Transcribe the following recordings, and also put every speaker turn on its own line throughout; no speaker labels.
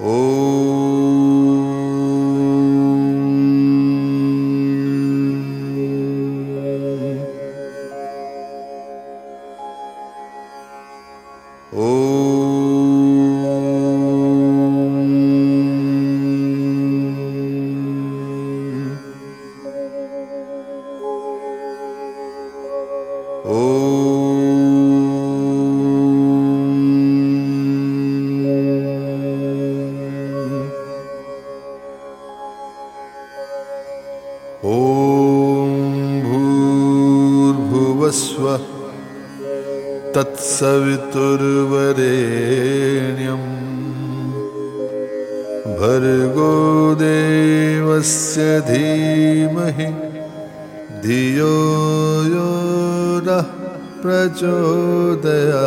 Oh. तत्सवितुर्वरेण्यम् भर्गो देवस्य धीमहि धियो यो नः प्रचोदया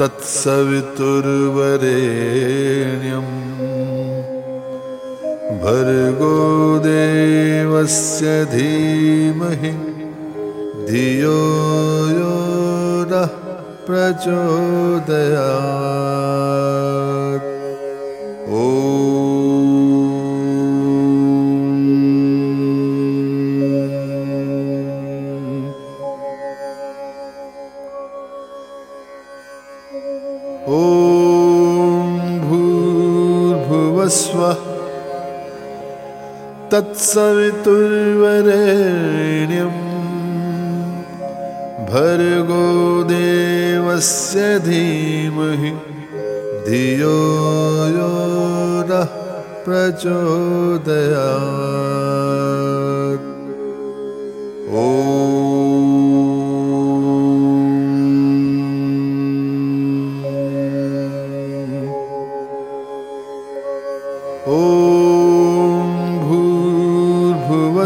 तत्सवितुर्वरेण्यम्। भर्गो देवस्य धीमहि धियो यो नः प्रचोदया तत्सवितुर्वरेण्यम् भर्गो देवस्य धीमहि धियो यो नः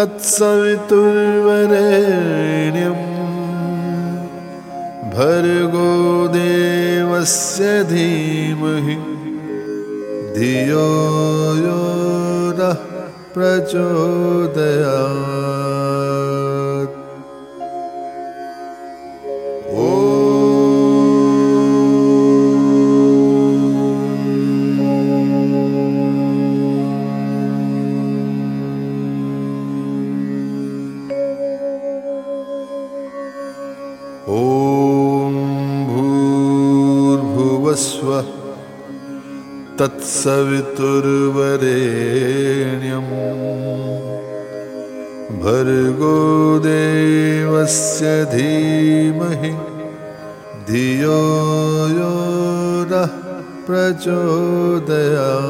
तत्सवितुर्वरेण्यम् भर्गो देवस्य धीमहि धियो यो नः प्रचोदयात् ॐ भूर्भुवस्वः तत्सवितुर्वरेण्यम् भर्गो देवस्य धीमहि धियो यो नः प्रचोदयात्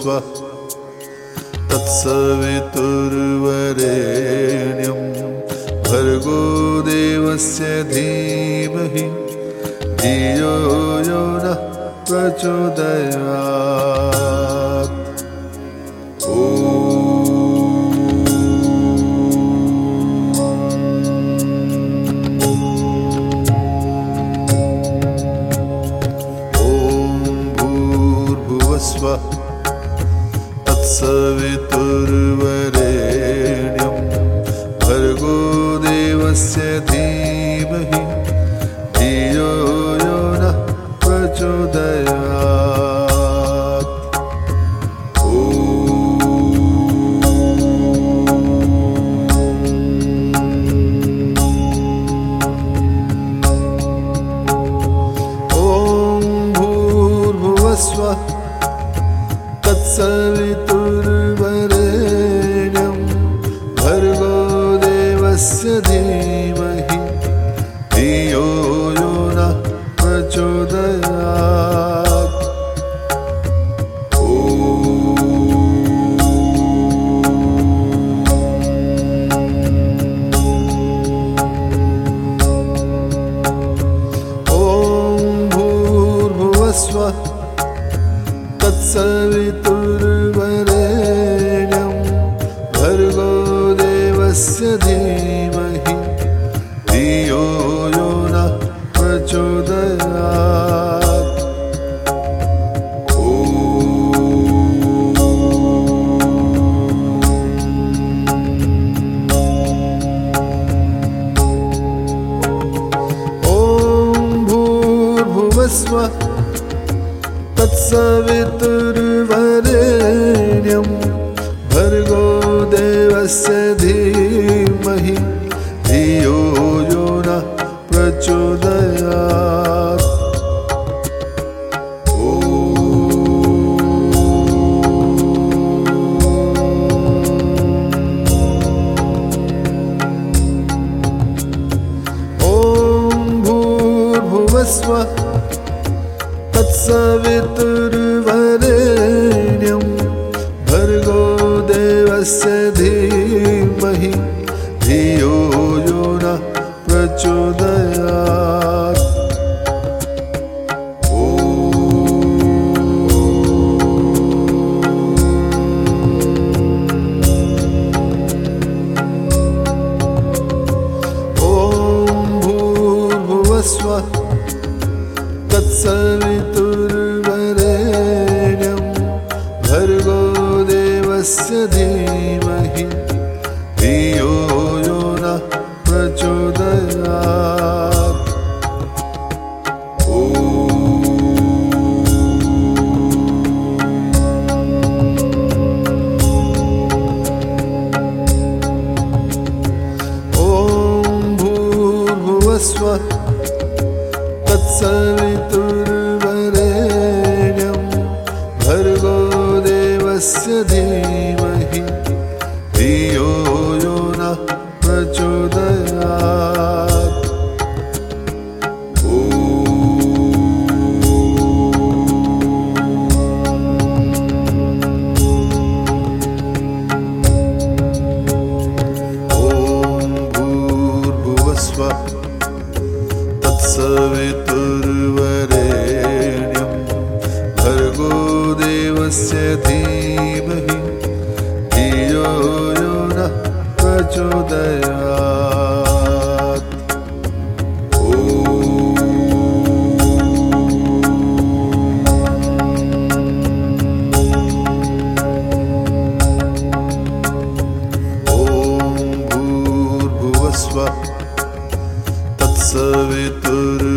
भूर्भुवस्वः तत्सवितुर्वरेण्यं भर्गो देवस्य धीमहि धियो यो नः प्रचोदयात् तत्सवितुर्वरेण्यं भर्गो देवस्य धीमहि धियो यो नः प्रचोदयात्। तत्सवितुर्वरेण्यं भर्गो देवस्य धीमहि धियो यो नः प्रचोदयात्। ॐ भूर्भुवस्वः तत्सवितुर्वरेण्यं भर्गो देवस्य धीमहि धियो यो नः प्रचोदयात् तत्सवितुर्वरेण्यं भर्गो देवस्य धीमहि धियो यो नः प्रचोदयात् भूर्भुवस्वः तत्सवितुर्वरेण्यं। भर्गो देवस्य धीमहि। धियो तत्सवितुर्वरेण्यं भर्गो देवस्य धीमहि। धियो यो नः प्रचोदयात् तत्सवितुर्वरेण्यं